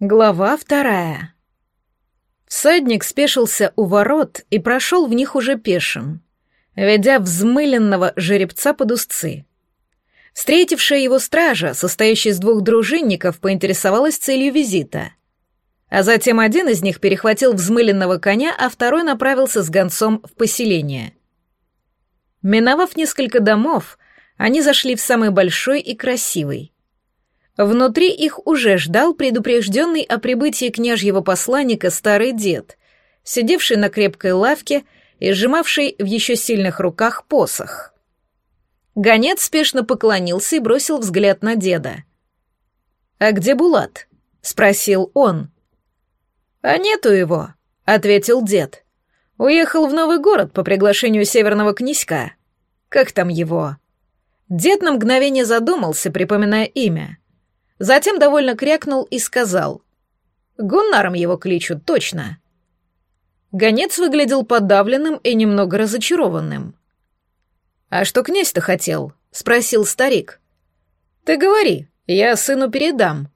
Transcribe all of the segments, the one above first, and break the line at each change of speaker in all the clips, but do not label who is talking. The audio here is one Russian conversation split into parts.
Глава вторая. Всадник спешился у ворот и прошел в них уже пешим, ведя взмыленного жеребца под узцы. Встретившая его стража, состоящая из двух дружинников, поинтересовалась целью визита. А затем один из них перехватил взмыленного коня, а второй направился с гонцом в поселение. Миновав несколько домов, они зашли в самый большой и красивый. Внутри их уже ждал предупрежденный о прибытии княжьего посланника старый дед, сидевший на крепкой лавке и сжимавший в еще сильных руках посох. Гонец спешно поклонился и бросил взгляд на деда. «А где Булат?» — спросил он. «А нету его», — ответил дед. «Уехал в новый город по приглашению северного князька. Как там его?» Дед на мгновение задумался, припоминая имя — Затем довольно крякнул и сказал. «Гуннаром его кличут, точно». Гонец выглядел подавленным и немного разочарованным. «А что князь-то хотел?» — спросил старик. «Ты говори, я сыну передам».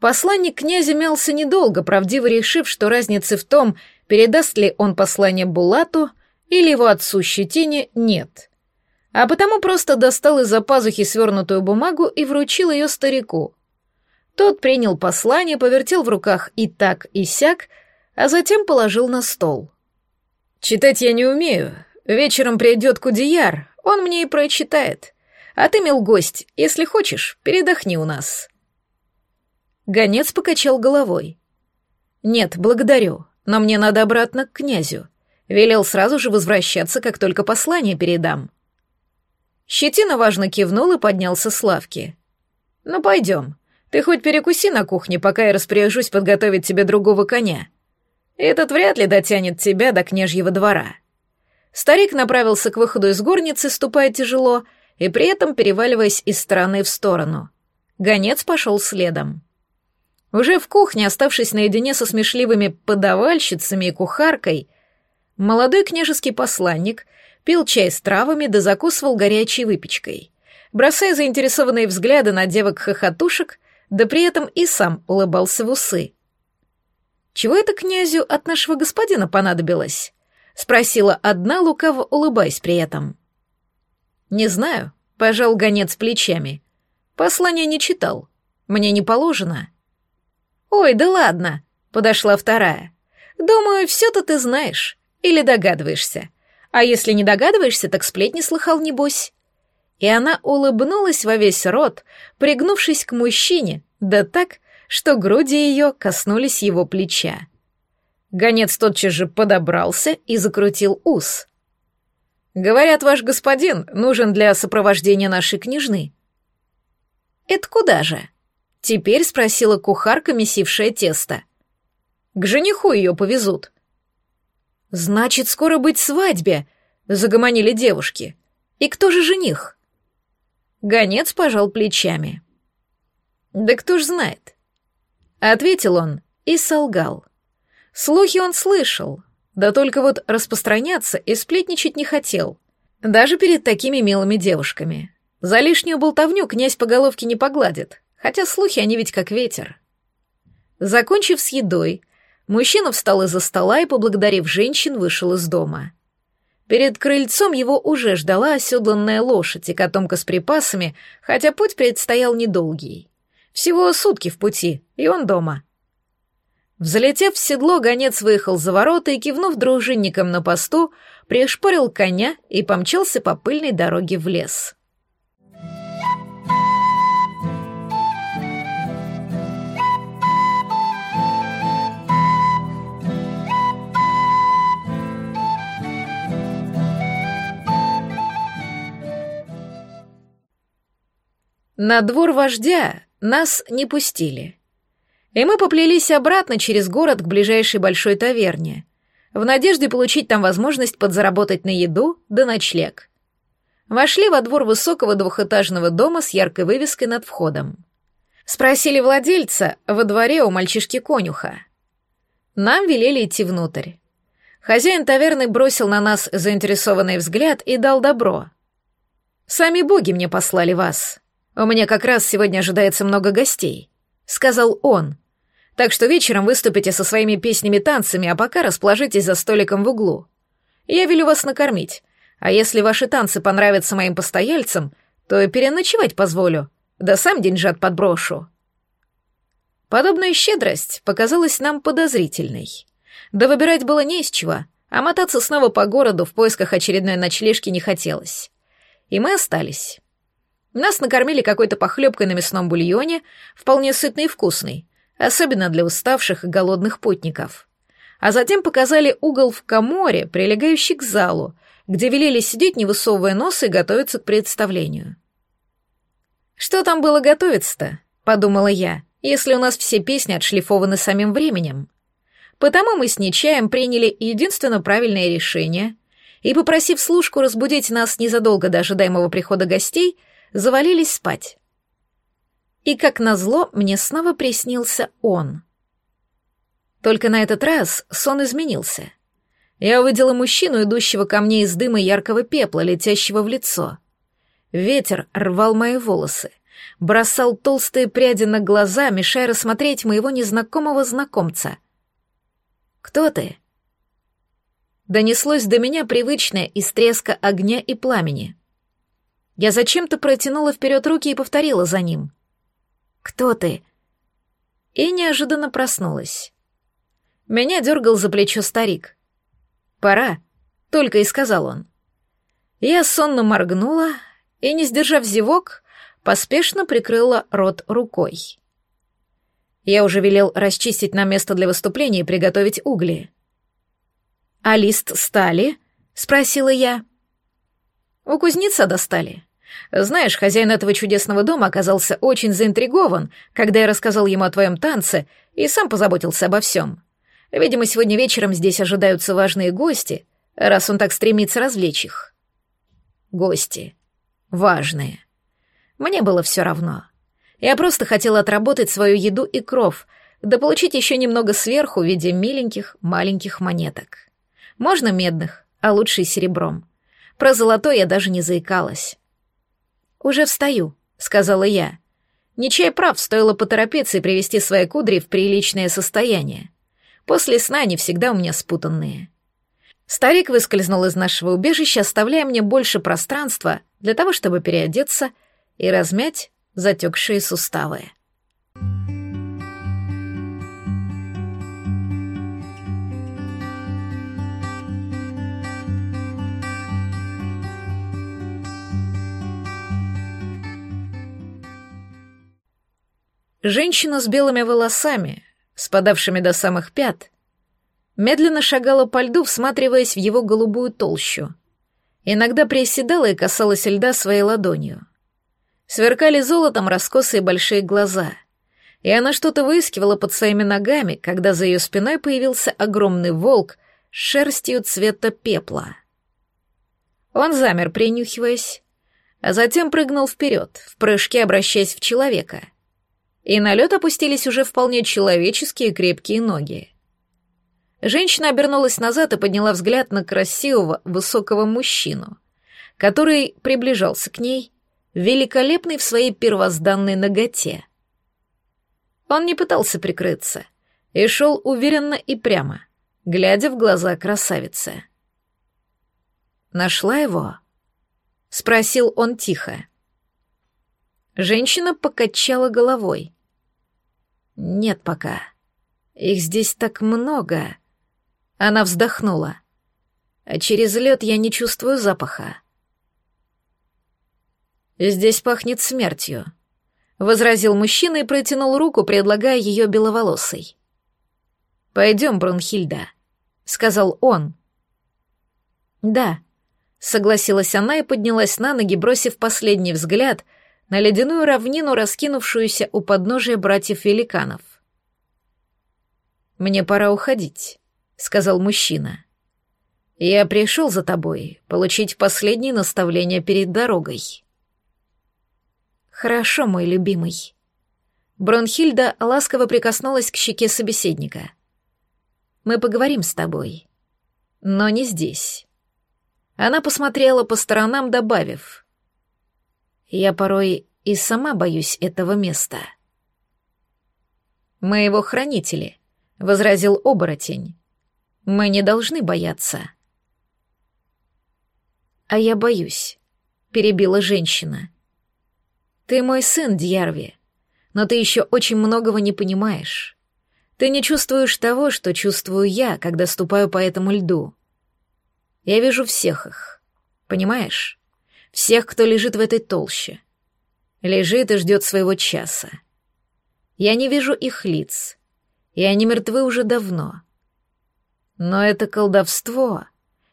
Посланник князя мялся недолго, правдиво решив, что разницы в том, передаст ли он послание Булату или его отцу Щетине, нет а потому просто достал из-за пазухи свернутую бумагу и вручил ее старику. Тот принял послание, повертел в руках и так, и сяк, а затем положил на стол. «Читать я не умею. Вечером придет Кудияр, он мне и прочитает. А ты, мил гость, если хочешь, передохни у нас». Гонец покачал головой. «Нет, благодарю, но мне надо обратно к князю. Велел сразу же возвращаться, как только послание передам». Щетина важно кивнул и поднялся с лавки. «Ну, пойдем. Ты хоть перекуси на кухне, пока я распоряжусь подготовить тебе другого коня. Этот вряд ли дотянет тебя до княжьего двора». Старик направился к выходу из горницы, ступая тяжело, и при этом переваливаясь из стороны в сторону. Гонец пошел следом. Уже в кухне, оставшись наедине со смешливыми подавальщицами и кухаркой, молодой княжеский посланник пил чай с травами да закусывал горячей выпечкой, бросая заинтересованные взгляды на девок-хохотушек, да при этом и сам улыбался в усы. «Чего это князю от нашего господина понадобилось?» — спросила одна, лукаво улыбаясь при этом. «Не знаю», — пожал гонец плечами. «Послание не читал. Мне не положено». «Ой, да ладно», — подошла вторая. «Думаю, все-то ты знаешь или догадываешься. А если не догадываешься, так сплетни слыхал, небось». И она улыбнулась во весь рот, пригнувшись к мужчине, да так, что груди ее коснулись его плеча. Гонец тотчас же подобрался и закрутил ус. «Говорят, ваш господин нужен для сопровождения нашей княжны». «Это куда же?» — теперь спросила кухарка, месившая тесто. «К жениху ее повезут», «Значит, скоро быть свадьбе!» — загомонили девушки. «И кто же жених?» Гонец пожал плечами. «Да кто ж знает?» Ответил он и солгал. Слухи он слышал, да только вот распространяться и сплетничать не хотел, даже перед такими милыми девушками. За лишнюю болтовню князь по головке не погладит, хотя слухи они ведь как ветер. Закончив с едой, Мужчина встал из-за стола и, поблагодарив женщин, вышел из дома. Перед крыльцом его уже ждала оседланная лошадь и котомка с припасами, хотя путь предстоял недолгий. Всего сутки в пути, и он дома. Взлетев в седло, гонец выехал за ворота и, кивнув дружинникам на посту, пришпорил коня и помчался по пыльной дороге в лес. На двор вождя нас не пустили. И мы поплелись обратно через город к ближайшей большой таверне, в надежде получить там возможность подзаработать на еду да ночлег. Вошли во двор высокого двухэтажного дома с яркой вывеской над входом. Спросили владельца во дворе у мальчишки-конюха. Нам велели идти внутрь. Хозяин таверны бросил на нас заинтересованный взгляд и дал добро. «Сами боги мне послали вас», «У меня как раз сегодня ожидается много гостей», — сказал он. Так что вечером выступите со своими песнями-танцами, а пока расположитесь за столиком в углу. Я велю вас накормить, а если ваши танцы понравятся моим постояльцам, то переночевать позволю, да сам деньжат подброшу». Подобная щедрость показалась нам подозрительной. Да выбирать было не из чего, а мотаться снова по городу в поисках очередной ночлежки не хотелось. И мы остались. Нас накормили какой-то похлебкой на мясном бульоне, вполне сытный и вкусный, особенно для уставших и голодных путников. А затем показали угол в коморе, прилегающий к залу, где велели сидеть, не высовывая носа и готовиться к представлению. «Что там было готовиться-то?» — подумала я, если у нас все песни отшлифованы самим временем. Потому мы с Нечаем приняли единственно правильное решение и, попросив служку разбудить нас незадолго до ожидаемого прихода гостей, завалились спать. И, как назло, мне снова приснился он. Только на этот раз сон изменился. Я увидела мужчину, идущего ко мне из дыма яркого пепла, летящего в лицо. Ветер рвал мои волосы, бросал толстые пряди на глаза, мешая рассмотреть моего незнакомого знакомца. «Кто ты?» Донеслось до меня привычное из треска огня и пламени. Я зачем-то протянула вперед руки и повторила за ним. «Кто ты?» И неожиданно проснулась. Меня дергал за плечо старик. «Пора», — только и сказал он. Я сонно моргнула и, не сдержав зевок, поспешно прикрыла рот рукой. Я уже велел расчистить нам место для выступления и приготовить угли. «А лист стали?» — спросила я. «У кузнеца достали. Знаешь, хозяин этого чудесного дома оказался очень заинтригован, когда я рассказал ему о твоем танце и сам позаботился обо всем. Видимо, сегодня вечером здесь ожидаются важные гости, раз он так стремится развлечь их». «Гости. Важные. Мне было все равно». Я просто хотела отработать свою еду и кров, да получить еще немного сверху в виде миленьких маленьких монеток. Можно медных, а лучше серебром. Про золотой я даже не заикалась. «Уже встаю», — сказала я. Нечай прав, стоило поторопиться и привести свои кудри в приличное состояние. После сна они всегда у меня спутанные. Старик выскользнул из нашего убежища, оставляя мне больше пространства для того, чтобы переодеться и размять затекшие суставы. Женщина с белыми волосами, спадавшими до самых пят, медленно шагала по льду, всматриваясь в его голубую толщу. Иногда приседала и касалась льда своей ладонью. Сверкали золотом раскосые большие глаза. И она что-то выискивала под своими ногами, когда за ее спиной появился огромный волк с шерстью цвета пепла. Он замер, принюхиваясь, а затем прыгнул вперед, в прыжке обращаясь в человека. И на лед опустились уже вполне человеческие крепкие ноги. Женщина обернулась назад и подняла взгляд на красивого, высокого мужчину, который приближался к ней великолепный в своей первозданной ноготе. Он не пытался прикрыться и шел уверенно и прямо, глядя в глаза красавицы. «Нашла его?» — спросил он тихо. Женщина покачала головой. «Нет пока. Их здесь так много». Она вздохнула. «А через лед я не чувствую запаха. «Здесь пахнет смертью», — возразил мужчина и протянул руку, предлагая ее беловолосой. «Пойдем, Брунхильда», — сказал он. «Да», — согласилась она и поднялась на ноги, бросив последний взгляд на ледяную равнину, раскинувшуюся у подножия братьев-великанов. «Мне пора уходить», — сказал мужчина. «Я пришел за тобой, получить последние наставления перед дорогой». «Хорошо, мой любимый». Бронхильда ласково прикоснулась к щеке собеседника. «Мы поговорим с тобой. Но не здесь». Она посмотрела по сторонам, добавив. «Я порой и сама боюсь этого места». Мы его хранители, возразил оборотень. Мы не должны бояться. А я боюсь, перебила женщина. Ты мой сын, Дьярви, но ты еще очень многого не понимаешь. Ты не чувствуешь того, что чувствую я, когда ступаю по этому льду. Я вижу всех их, понимаешь? Всех, кто лежит в этой толще. Лежит и ждет своего часа. Я не вижу их лиц, и они мертвы уже давно. Но это колдовство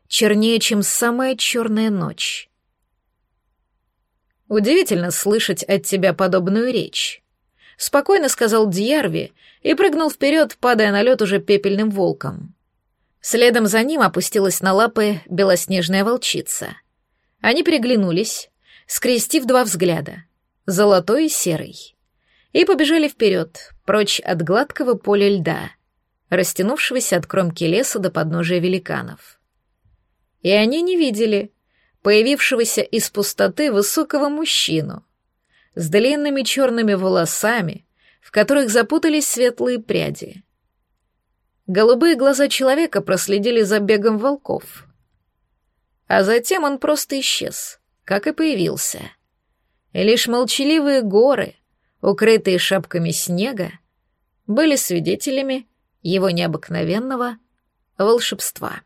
чернее, чем самая черная ночь. Удивительно слышать от тебя подобную речь. Спокойно сказал Дьярви и прыгнул вперед, падая на лед уже пепельным волком. Следом за ним опустилась на лапы белоснежная волчица. Они переглянулись, скрестив два взгляда, золотой и серый, и побежали вперед, прочь от гладкого поля льда, растянувшегося от кромки леса до подножия великанов. И они не видели появившегося из пустоты высокого мужчину с длинными черными волосами, в которых запутались светлые пряди — Голубые глаза человека проследили за бегом волков. А затем он просто исчез, как и появился. И лишь молчаливые горы, укрытые шапками снега, были свидетелями его необыкновенного волшебства.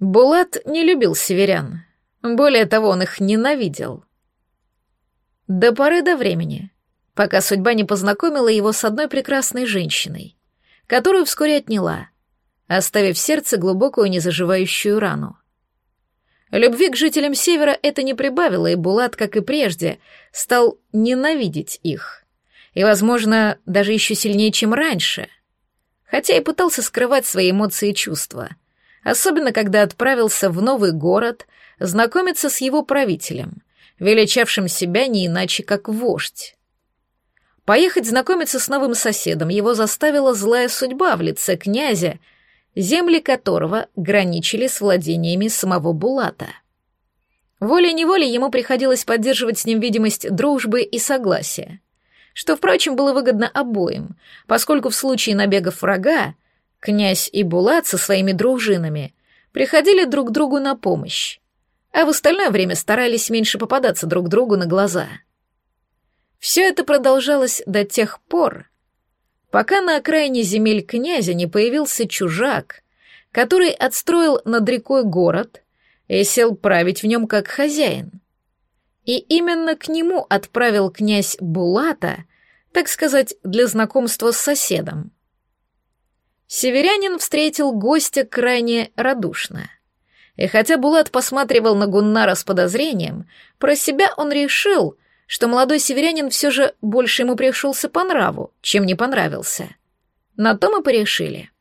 Булат не любил северян. Более того, он их ненавидел. До поры до времени, пока судьба не познакомила его с одной прекрасной женщиной, которую вскоре отняла, оставив в сердце глубокую незаживающую рану. Любви к жителям Севера это не прибавило, и Булат, как и прежде, стал ненавидеть их. И, возможно, даже еще сильнее, чем раньше. Хотя и пытался скрывать свои эмоции и чувства — особенно когда отправился в новый город знакомиться с его правителем, величавшим себя не иначе как вождь. Поехать знакомиться с новым соседом его заставила злая судьба в лице князя, земли которого граничили с владениями самого Булата. Волей-неволей ему приходилось поддерживать с ним видимость дружбы и согласия, что, впрочем, было выгодно обоим, поскольку в случае набегов врага Князь и Булат со своими дружинами приходили друг другу на помощь, а в остальное время старались меньше попадаться друг другу на глаза. Все это продолжалось до тех пор, пока на окраине земель князя не появился чужак, который отстроил над рекой город и сел править в нем как хозяин. И именно к нему отправил князь Булата, так сказать, для знакомства с соседом. Северянин встретил гостя крайне радушно. И хотя Булат посматривал на Гуннара с подозрением, про себя он решил, что молодой северянин все же больше ему пришелся по нраву, чем не понравился. На то мы порешили.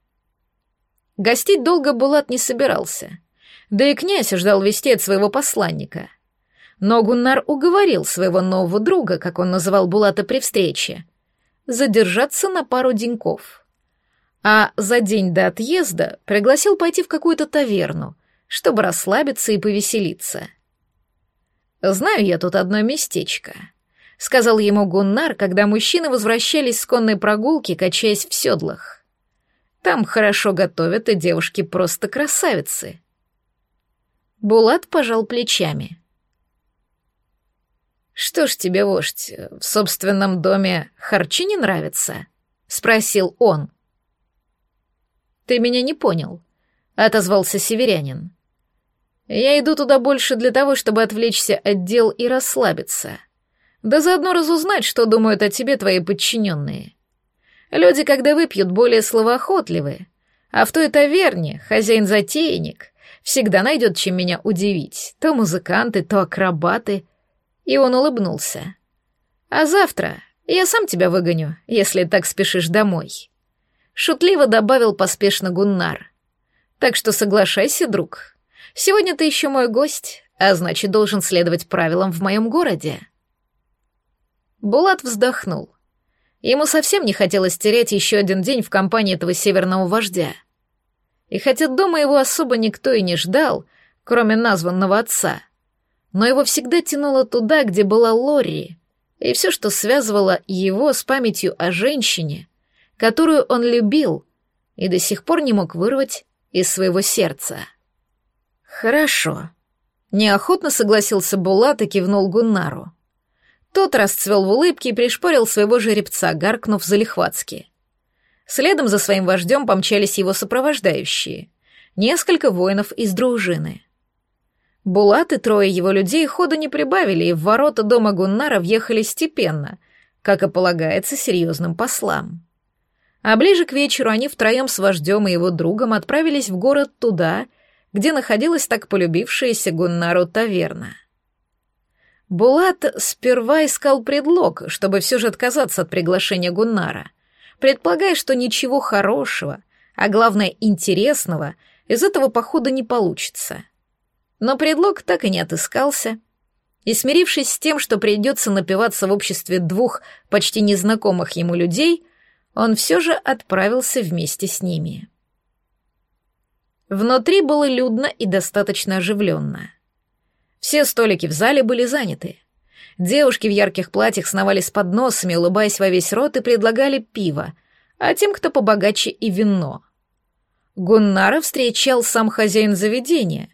Гостить долго Булат не собирался. Да и князь ждал вести от своего посланника. Но Гуннар уговорил своего нового друга, как он называл Булата при встрече, задержаться на пару деньков а за день до отъезда пригласил пойти в какую-то таверну, чтобы расслабиться и повеселиться. «Знаю я тут одно местечко», — сказал ему Гуннар, когда мужчины возвращались с конной прогулки, качаясь в седлах. «Там хорошо готовят, и девушки просто красавицы». Булат пожал плечами. «Что ж тебе, вождь, в собственном доме харчи не нравится?» — спросил он. «Ты меня не понял», — отозвался северянин. «Я иду туда больше для того, чтобы отвлечься от дел и расслабиться. Да заодно разузнать, что думают о тебе твои подчиненные. Люди, когда выпьют, более словоохотливые, а в той таверне хозяин-затейник всегда найдет, чем меня удивить. То музыканты, то акробаты». И он улыбнулся. «А завтра я сам тебя выгоню, если так спешишь домой». Шутливо добавил поспешно Гуннар. Так что соглашайся, друг. Сегодня ты еще мой гость, а значит, должен следовать правилам в моем городе. Булат вздохнул. Ему совсем не хотелось терять еще один день в компании этого северного вождя. И хотя дома его особо никто и не ждал, кроме названного отца, но его всегда тянуло туда, где была Лори, и все, что связывало его с памятью о женщине, которую он любил и до сих пор не мог вырвать из своего сердца. «Хорошо», — неохотно согласился Булат и кивнул Гуннару. Тот расцвел в улыбке и пришпорил своего жеребца, гаркнув залихватски. Следом за своим вождем помчались его сопровождающие. Несколько воинов из дружины. Булат и трое его людей хода не прибавили, и в ворота дома Гуннара въехали степенно, как и полагается серьезным послам. А ближе к вечеру они втроем с вождем и его другом отправились в город туда, где находилась так полюбившаяся Гуннару таверна. Булат сперва искал предлог, чтобы все же отказаться от приглашения Гуннара, предполагая, что ничего хорошего, а главное интересного, из этого похода не получится. Но предлог так и не отыскался, и, смирившись с тем, что придется напиваться в обществе двух почти незнакомых ему людей, он все же отправился вместе с ними. Внутри было людно и достаточно оживленно. Все столики в зале были заняты. Девушки в ярких платьях сновали с подносами, улыбаясь во весь рот и предлагали пиво, а тем, кто побогаче, и вино. Гуннара встречал сам хозяин заведения,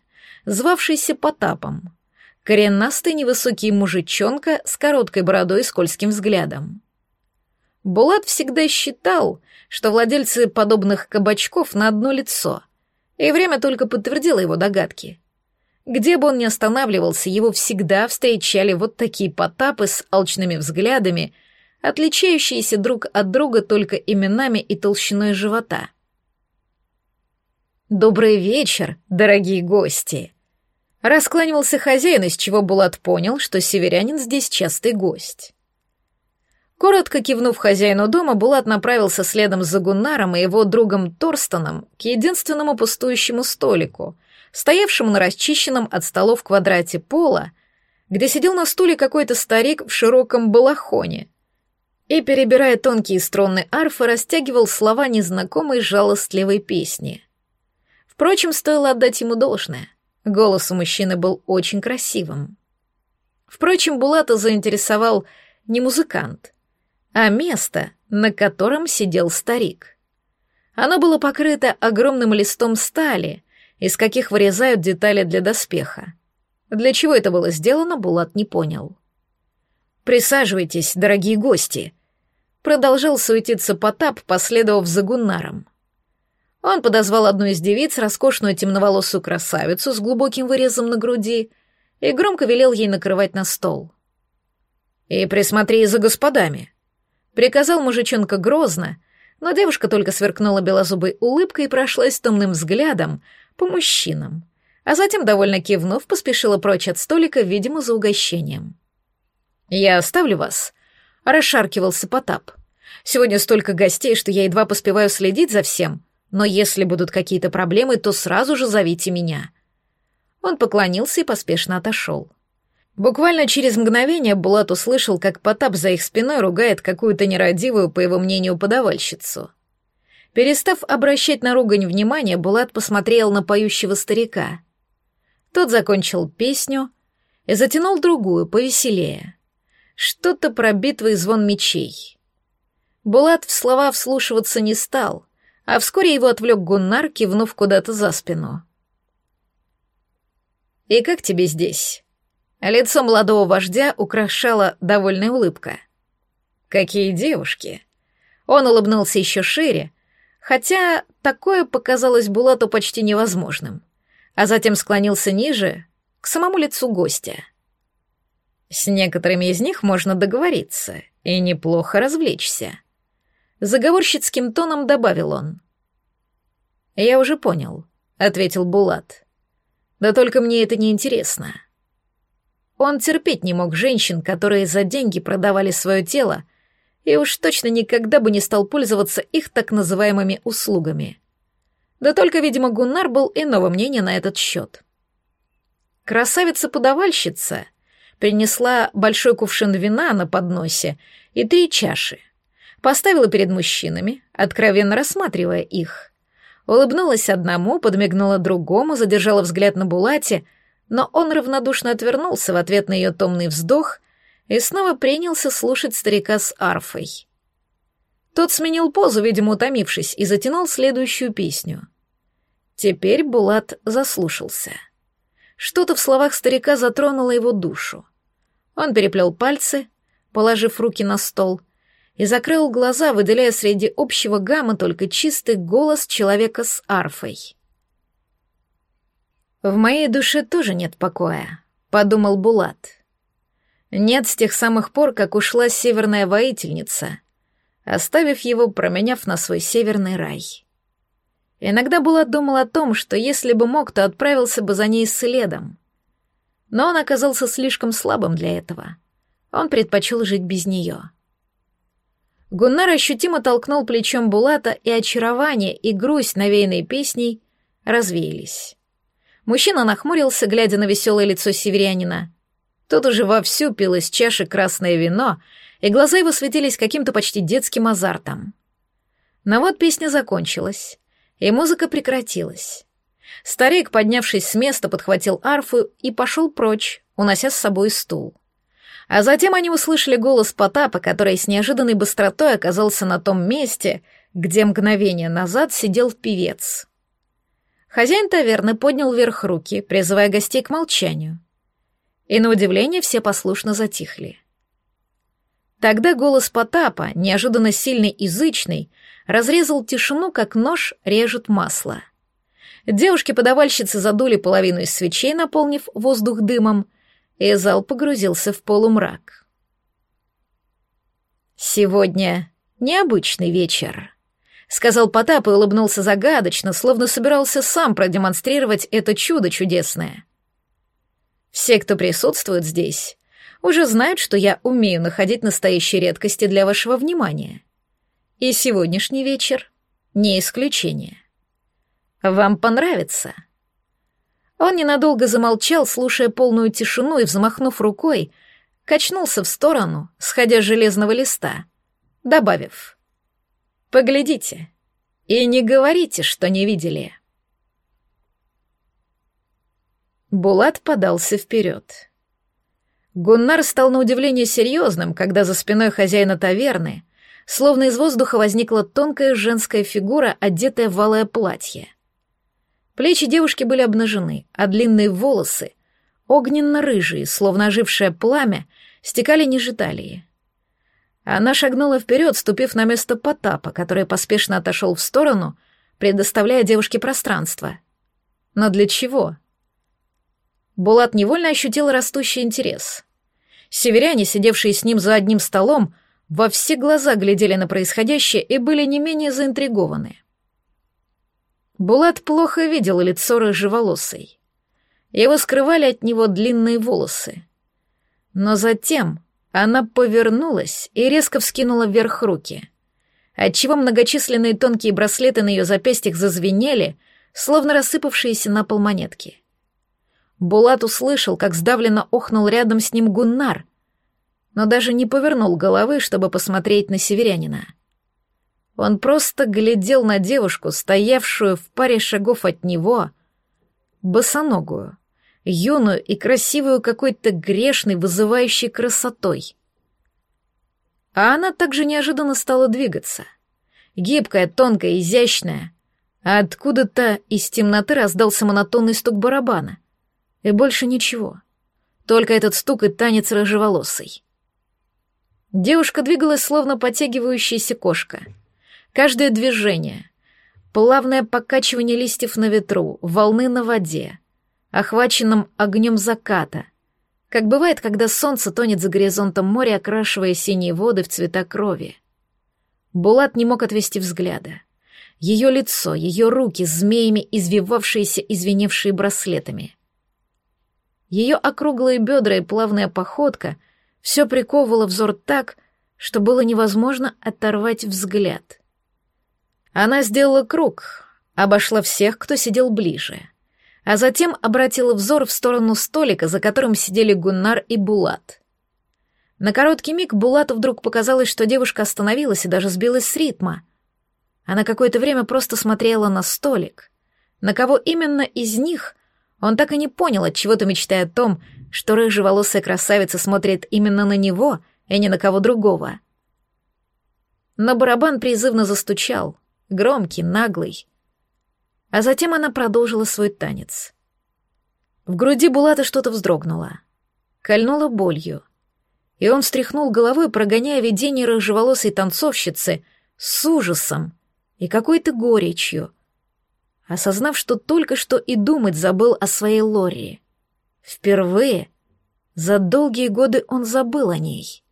звавшийся Потапом. Коренастый невысокий мужичонка с короткой бородой и скользким взглядом. Булат всегда считал, что владельцы подобных кабачков на одно лицо, и время только подтвердило его догадки — где бы он ни останавливался, его всегда встречали вот такие потапы с алчными взглядами, отличающиеся друг от друга только именами и толщиной живота. «Добрый вечер, дорогие гости!» Раскланивался хозяин, из чего Булат понял, что северянин здесь частый гость. Коротко кивнув хозяину дома, Булат направился следом за Гуннаром и его другом Торстоном к единственному пустующему столику, стоявшему на расчищенном от столов квадрате пола, где сидел на стуле какой-то старик в широком балахоне и, перебирая тонкие струны арфы, растягивал слова незнакомой жалостливой песни. Впрочем, стоило отдать ему должное. Голос у мужчины был очень красивым. Впрочем, Булата заинтересовал не музыкант, а место, на котором сидел старик. Оно было покрыто огромным листом стали, из каких вырезают детали для доспеха. Для чего это было сделано, Булат не понял. «Присаживайтесь, дорогие гости», — продолжал суетиться Потап, последовав за Гуннаром. Он подозвал одну из девиц, роскошную темноволосую красавицу с глубоким вырезом на груди, и громко велел ей накрывать на стол. «И присмотри за господами», — приказал мужичонка грозно, но девушка только сверкнула белозубой улыбкой и прошлась томным взглядом по мужчинам, а затем, довольно кивнув, поспешила прочь от столика, видимо, за угощением. «Я оставлю вас», — расшаркивался Потап. «Сегодня столько гостей, что я едва поспеваю следить за всем, но если будут какие-то проблемы, то сразу же зовите меня». Он поклонился и поспешно отошел. Буквально через мгновение Булат услышал, как Потап за их спиной ругает какую-то нерадивую, по его мнению, подавальщицу. Перестав обращать на ругань внимание, Булат посмотрел на поющего старика. Тот закончил песню и затянул другую, повеселее. Что-то про битвы и звон мечей. Булат в слова вслушиваться не стал, а вскоре его отвлек Гуннар, кивнув куда-то за спину. «И как тебе здесь?» Лицо молодого вождя украшала довольная улыбка. «Какие девушки!» Он улыбнулся еще шире, хотя такое показалось Булату почти невозможным, а затем склонился ниже, к самому лицу гостя. С некоторыми из них можно договориться и неплохо развлечься. Заговорщицким тоном добавил он. «Я уже понял», — ответил Булат. «Да только мне это не интересно». Он терпеть не мог женщин, которые за деньги продавали свое тело и уж точно никогда бы не стал пользоваться их так называемыми услугами. Да только, видимо, Гуннар был иного мнения на этот счет. Красавица-подавальщица принесла большой кувшин вина на подносе и три чаши, Поставила перед мужчинами, откровенно рассматривая их. Улыбнулась одному, подмигнула другому, задержала взгляд на Булате, но он равнодушно отвернулся в ответ на ее томный вздох и снова принялся слушать старика с арфой. Тот сменил позу, видимо, утомившись, и затянул следующую песню. Теперь Булат заслушался. Что-то в словах старика затронуло его душу. Он переплел пальцы, положив руки на стол, и закрыл глаза, выделяя среди общего гамма только чистый голос человека с арфой. «В моей душе тоже нет покоя», — подумал Булат. «Нет с тех самых пор, как ушла северная воительница, оставив его, променяв на свой северный рай». Иногда Булат думал о том, что если бы мог, то отправился бы за ней следом. Но он оказался слишком слабым для этого. Он предпочел жить без нее. Гуннар ощутимо толкнул плечом Булата, и очарование и грусть, навеянные песней, развеялись. Мужчина нахмурился, глядя на веселое лицо северянина. Тот уже вовсю пил из чаши красное вино, и глаза его светились каким-то почти детским азартом. Но вот песня закончилась и музыка прекратилась. Старик, поднявшись с места, подхватил арфу и пошел прочь, унося с собой стул. А затем они услышали голос Потапа, который с неожиданной быстротой оказался на том месте, где мгновение назад сидел певец. Хозяин таверны поднял вверх руки, призывая гостей к молчанию. И на удивление все послушно затихли. Тогда голос Потапа, неожиданно сильный и зычный, разрезал тишину, как нож режет масло. Девушки-подавальщицы задули половину из свечей, наполнив воздух дымом, и зал погрузился в полумрак. «Сегодня необычный вечер», — сказал Потап и улыбнулся загадочно, словно собирался сам продемонстрировать это чудо чудесное. «Все, кто присутствует здесь, уже знают, что я умею находить настоящие редкости для вашего внимания. И сегодняшний вечер не исключение. Вам понравится?» Он ненадолго замолчал, слушая полную тишину, и, взмахнув рукой, качнулся в сторону, сходя с железного листа, добавив «Поглядите и не говорите, что не видели». Булат подался вперед. Гуннар стал на удивление серьезным, когда за спиной хозяина таверны словно из воздуха возникла тонкая женская фигура, одетая в алое платье. Плечи девушки были обнажены, а длинные волосы, огненно-рыжие, словно ожившее пламя, стекали ниже талии. Она шагнула вперед, ступив на место Потапа, который поспешно отошел в сторону, предоставляя девушке пространство. Но для чего? Булат невольно ощутил растущий интерес. Северяне, сидевшие с ним за одним столом, во все глаза глядели на происходящее и были не менее заинтригованы. Булат плохо видел лицо рыжеволосой. Его скрывали от него длинные волосы. Но затем она повернулась и резко вскинула вверх руки, отчего многочисленные тонкие браслеты на ее запястьях зазвенели, словно рассыпавшиеся на пол монетки. Булат услышал, как сдавленно охнул рядом с ним Гуннар — но даже не повернул головы, чтобы посмотреть на северянина. Он просто глядел на девушку, стоявшую в паре шагов от него, босоногую, юную и красивую какой-то грешной, вызывающей красотой. А она также неожиданно стала двигаться. Гибкая, тонкая, изящная. А откуда-то из темноты раздался монотонный стук барабана. И больше ничего. Только этот стук и танец рыжеволосый. Девушка двигалась, словно подтягивающаяся кошка. Каждое движение, плавное покачивание листьев на ветру, волны на воде, охваченном огнем заката, как бывает, когда солнце тонет за горизонтом моря, окрашивая синие воды в цвета крови. Булат не мог отвести взгляда. Ее лицо, ее руки, змеями извивавшиеся, извиневшие браслетами. Ее округлые бедра и плавная походка — все приковывало взор так, что было невозможно оторвать взгляд. Она сделала круг, обошла всех, кто сидел ближе, а затем обратила взор в сторону столика, за которым сидели Гуннар и Булат. На короткий миг Булату вдруг показалось, что девушка остановилась и даже сбилась с ритма. Она какое-то время просто смотрела на столик. На кого именно из них, он так и не понял, от чего то мечтая о том, что рыжеволосая красавица смотрит именно на него и не на кого другого. Но барабан призывно застучал, громкий, наглый. А затем она продолжила свой танец. В груди Булата что-то вздрогнуло. Кольнуло болью — и он встряхнул головой, прогоняя видение рыжеволосой танцовщицы с ужасом и какой-то горечью, осознав, что только что и думать забыл о своей Лори. Впервые за долгие годы он забыл о ней.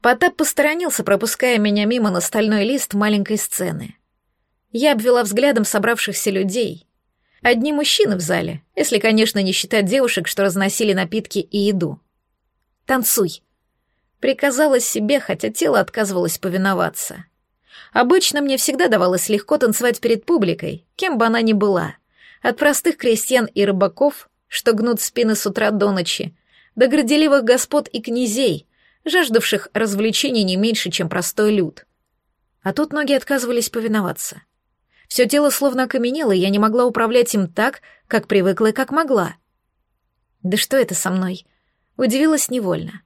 Потап посторонился, пропуская меня мимо на стальной лист маленькой сцены. Я обвела взглядом собравшихся людей. Одни мужчины в зале, если, конечно, не считать девушек, что разносили напитки и еду. «Танцуй!» Приказала себе, хотя тело отказывалось повиноваться. Обычно мне всегда давалось легко танцевать перед публикой, кем бы она ни была. От простых крестьян и рыбаков, что гнут спины с утра до ночи, до горделивых господ и князей, жаждавших развлечений не меньше, чем простой люд. А тут ноги отказывались повиноваться. Все тело словно окаменело, и я не могла управлять им так, как привыкла и как могла. Да что это со мной? Удивилась невольно.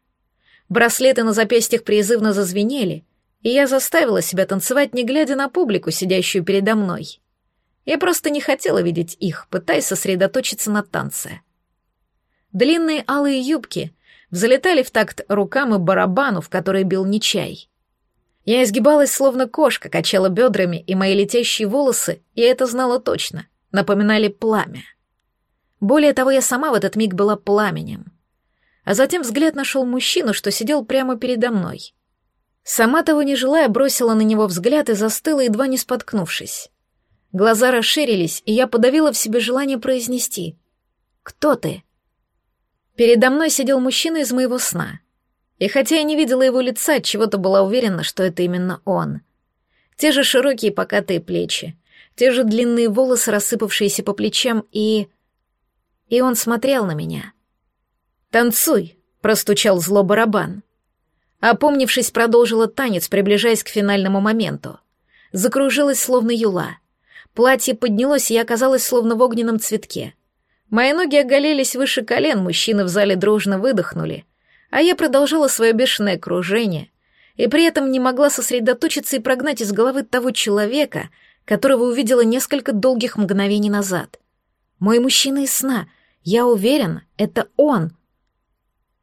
Браслеты на запястьях призывно зазвенели, и я заставила себя танцевать, не глядя на публику, сидящую передо мной. Я просто не хотела видеть их, пытаясь сосредоточиться на танце. Длинные алые юбки взлетали в такт рукам и барабану, в который бил Нечай. Я изгибалась, словно кошка, качала бедрами, и мои летящие волосы, я это знала точно, напоминали пламя. Более того, я сама в этот миг была пламенем. А затем взгляд нашел мужчину, что сидел прямо передо мной. Сама того не желая, бросила на него взгляд и застыла, едва не споткнувшись. Глаза расширились, и я подавила в себе желание произнести «Кто ты?» Передо мной сидел мужчина из моего сна. И хотя я не видела его лица, чего-то была уверена, что это именно он. Те же широкие покатые плечи, те же длинные волосы, рассыпавшиеся по плечам, и... И он смотрел на меня. «Танцуй!» — простучал зло барабан. Опомнившись, продолжила танец, приближаясь к финальному моменту. Закружилась, словно юла. Платье поднялось, и я оказалась словно в огненном цветке — Мои ноги оголились выше колен, мужчины в зале дружно выдохнули, а я продолжала свое бешеное кружение и при этом не могла сосредоточиться и прогнать из головы того человека, которого увидела несколько долгих мгновений назад. Мой мужчина из сна, я уверен, это он.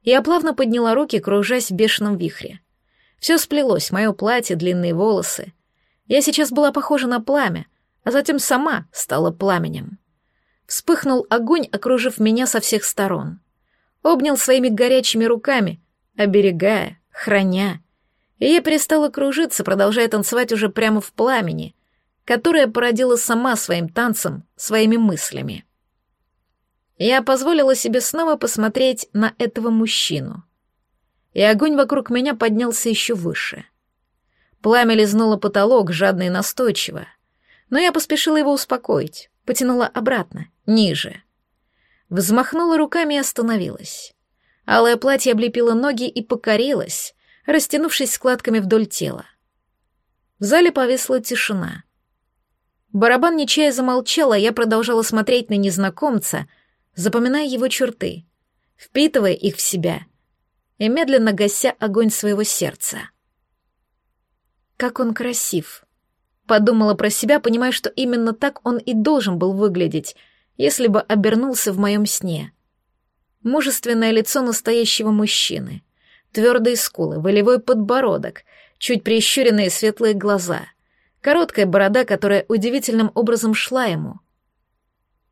Я плавно подняла руки, кружась в бешеном вихре. Все сплелось, мое платье, длинные волосы. Я сейчас была похожа на пламя, а затем сама стала пламенем. Вспыхнул огонь, окружив меня со всех сторон. Обнял своими горячими руками, оберегая, храня. И я перестала кружиться, продолжая танцевать уже прямо в пламени, которое породила сама своим танцем, своими мыслями. Я позволила себе снова посмотреть на этого мужчину. И огонь вокруг меня поднялся еще выше. Пламя лизнуло потолок, жадно и настойчиво. Но я поспешила его успокоить, потянула обратно, ниже. Взмахнула руками и остановилась. Алое платье облепило ноги и покорилось, растянувшись складками вдоль тела. В зале повисла тишина. Барабан нечая замолчал, а я продолжала смотреть на незнакомца, запоминая его черты, впитывая их в себя и медленно гася огонь своего сердца. Как он красив! Подумала про себя, понимая, что именно так он и должен был выглядеть, если бы обернулся в моем сне. Мужественное лицо настоящего мужчины, твердые скулы, волевой подбородок, чуть прищуренные светлые глаза, короткая борода, которая удивительным образом шла ему.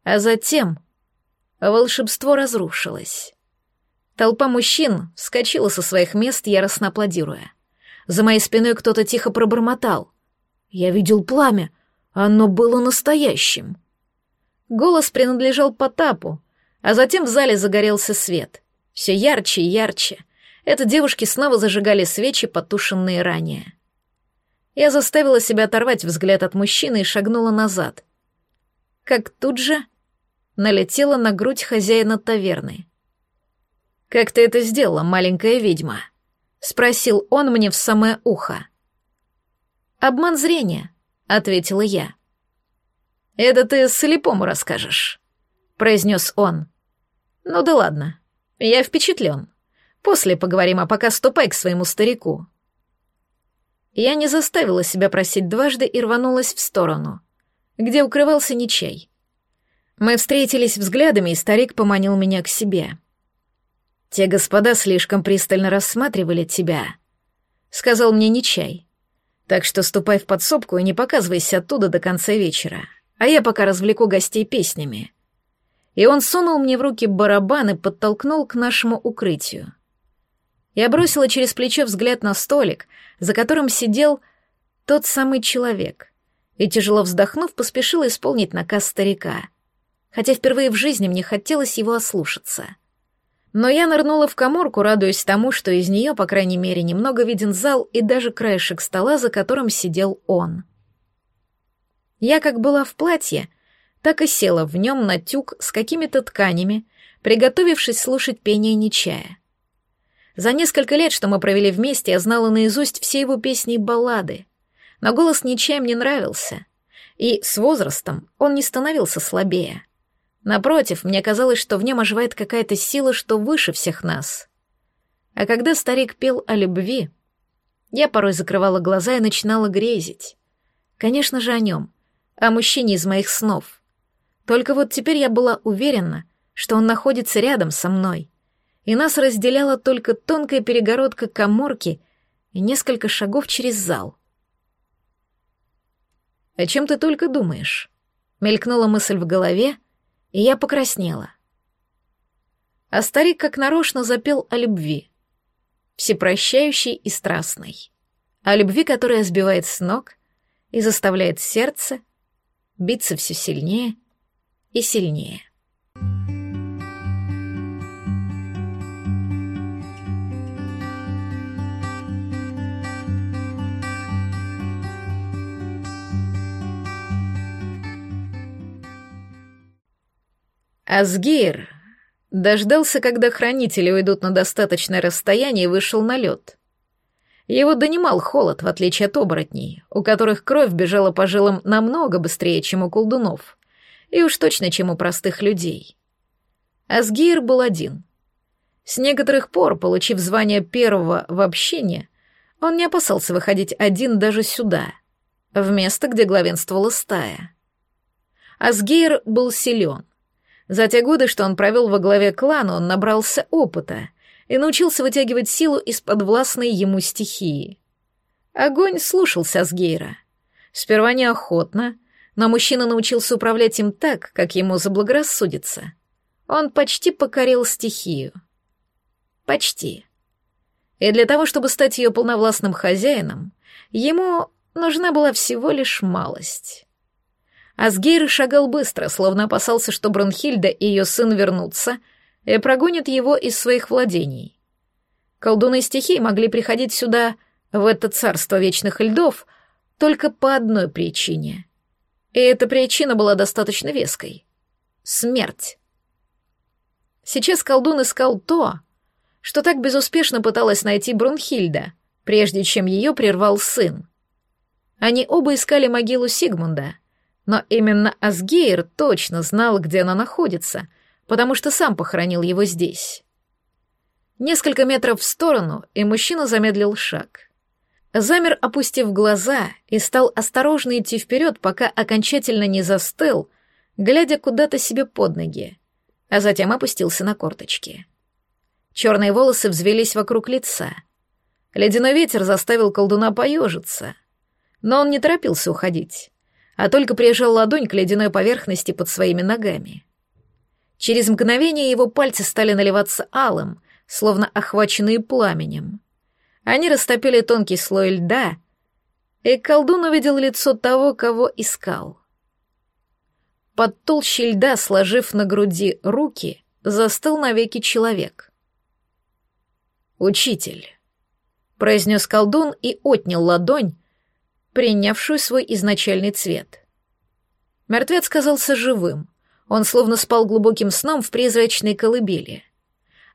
А затем волшебство разрушилось. Толпа мужчин вскочила со своих мест, яростно аплодируя. За моей спиной кто-то тихо пробормотал — я видел пламя. Оно было настоящим. Голос принадлежал Потапу, а затем в зале загорелся свет. Все ярче и ярче. Это девушки снова зажигали свечи, потушенные ранее. Я заставила себя оторвать взгляд от мужчины и шагнула назад. Как тут же налетела на грудь хозяина таверны. «Как ты это сделала, маленькая ведьма?» — спросил он мне в самое ухо. «Обман зрения», — ответила я. «Это ты слепому расскажешь», — произнес он. «Ну да ладно, я впечатлен. После поговорим, а пока ступай к своему старику». Я не заставила себя просить дважды и рванулась в сторону, где укрывался Ничей. Мы встретились взглядами, и старик поманил меня к себе. «Те господа слишком пристально рассматривали тебя», — сказал мне Ничай. «Так что ступай в подсобку и не показывайся оттуда до конца вечера, а я пока развлеку гостей песнями». И он сунул мне в руки барабан и подтолкнул к нашему укрытию. Я бросила через плечо взгляд на столик, за которым сидел тот самый человек, и, тяжело вздохнув, поспешила исполнить наказ старика, хотя впервые в жизни мне хотелось его ослушаться. Но я нырнула в коморку, радуясь тому, что из нее, по крайней мере, немного виден зал и даже краешек стола, за которым сидел он. Я как была в платье, так и села в нем на тюк с какими-то тканями, приготовившись слушать пение Нечая. За несколько лет, что мы провели вместе, я знала наизусть все его песни и баллады. Но голос ничем не нравился. И с возрастом он не становился слабее. Напротив, мне казалось, что в нем оживает какая-то сила, что выше всех нас. А когда старик пел о любви, я порой закрывала глаза и начинала грезить. Конечно же, о нем, о мужчине из моих снов. Только вот теперь я была уверена, что он находится рядом со мной — и нас разделяла только тонкая перегородка коморки и несколько шагов через зал. «О чем ты только думаешь?» — мелькнула мысль в голове, и я покраснела. А старик как нарочно запел о любви, всепрощающей и страстной, о любви, которая сбивает с ног и заставляет сердце биться все сильнее и сильнее. Асгир дождался, когда хранители уйдут на достаточное расстояние и вышел на лед. Его донимал холод, в отличие от оборотней, у которых кровь бежала по жилам намного быстрее, чем у колдунов, и уж точно, чем у простых людей. Асгир был один. С некоторых пор, получив звание первого в общине, он не опасался выходить один даже сюда, в место, где главенствовала стая. Асгейр был силен, за те годы, что он провел во главе клана, он набрался опыта и научился вытягивать силу из подвластной ему стихии. Огонь слушался Асгейра. Сперва неохотно, но мужчина научился управлять им так, как ему заблагорассудится. Он почти покорил стихию. Почти. И для того, чтобы стать ее полновластным хозяином, ему нужна была всего лишь малость. Асгейр шагал быстро, словно опасался, что Бронхильда и ее сын вернутся и прогонят его из своих владений. Колдуны стихий могли приходить сюда, в это царство вечных льдов, только по одной причине. И эта причина была достаточно веской — смерть. Сейчас колдун искал то, что так безуспешно пыталась найти Брунхильда, прежде чем ее прервал сын. Они оба искали могилу Сигмунда — но именно Асгейр точно знал, где она находится, потому что сам похоронил его здесь. Несколько метров в сторону, и мужчина замедлил шаг. Замер, опустив глаза, и стал осторожно идти вперед, пока окончательно не застыл, глядя куда-то себе под ноги, а затем опустился на корточки. Черные волосы взвелись вокруг лица. Ледяной ветер заставил колдуна поежиться, но он не торопился уходить а только прижал ладонь к ледяной поверхности под своими ногами. Через мгновение его пальцы стали наливаться алым, словно охваченные пламенем. Они растопили тонкий слой льда, и колдун увидел лицо того, кого искал. Под толщей льда, сложив на груди руки, застыл навеки человек. «Учитель», — произнес колдун и отнял ладонь, принявшую свой изначальный цвет. Мертвец казался живым, он словно спал глубоким сном в призрачной колыбели.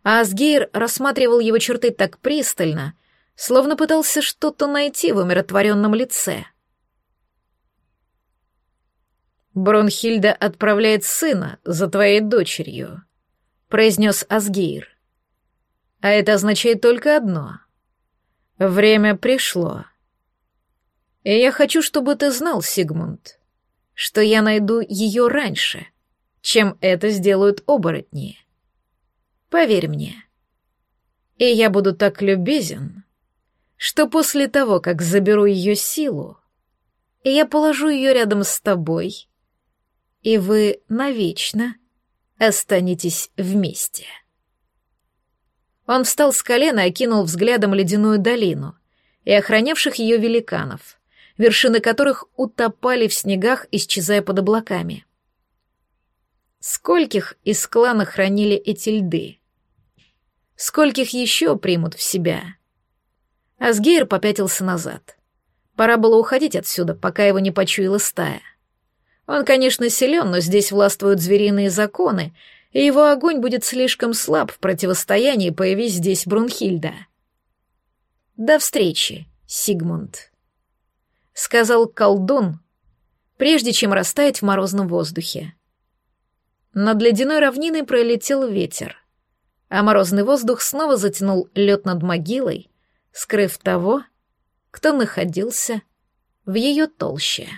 А Асгейр рассматривал его черты так пристально, словно пытался что-то найти в умиротворенном лице. «Бронхильда отправляет сына за твоей дочерью», — произнес Асгейр. «А это означает только одно. Время пришло. И я хочу, чтобы ты знал, Сигмунд, что я найду ее раньше, чем это сделают оборотни. Поверь мне. И я буду так любезен, что после того, как заберу ее силу, я положу ее рядом с тобой, и вы навечно останетесь вместе. Он встал с колена и окинул взглядом ледяную долину и охранявших ее великанов, вершины которых утопали в снегах, исчезая под облаками. Скольких из клана хранили эти льды? Скольких еще примут в себя? Асгейр попятился назад. Пора было уходить отсюда, пока его не почуяла стая. Он, конечно, силен, но здесь властвуют звериные законы, и его огонь будет слишком слаб в противостоянии, появись здесь Брунхильда. «До встречи, Сигмунд», — сказал колдун, прежде чем растаять в морозном воздухе. Над ледяной равниной пролетел ветер, а морозный воздух снова затянул лед над могилой, скрыв того, кто находился в ее толще.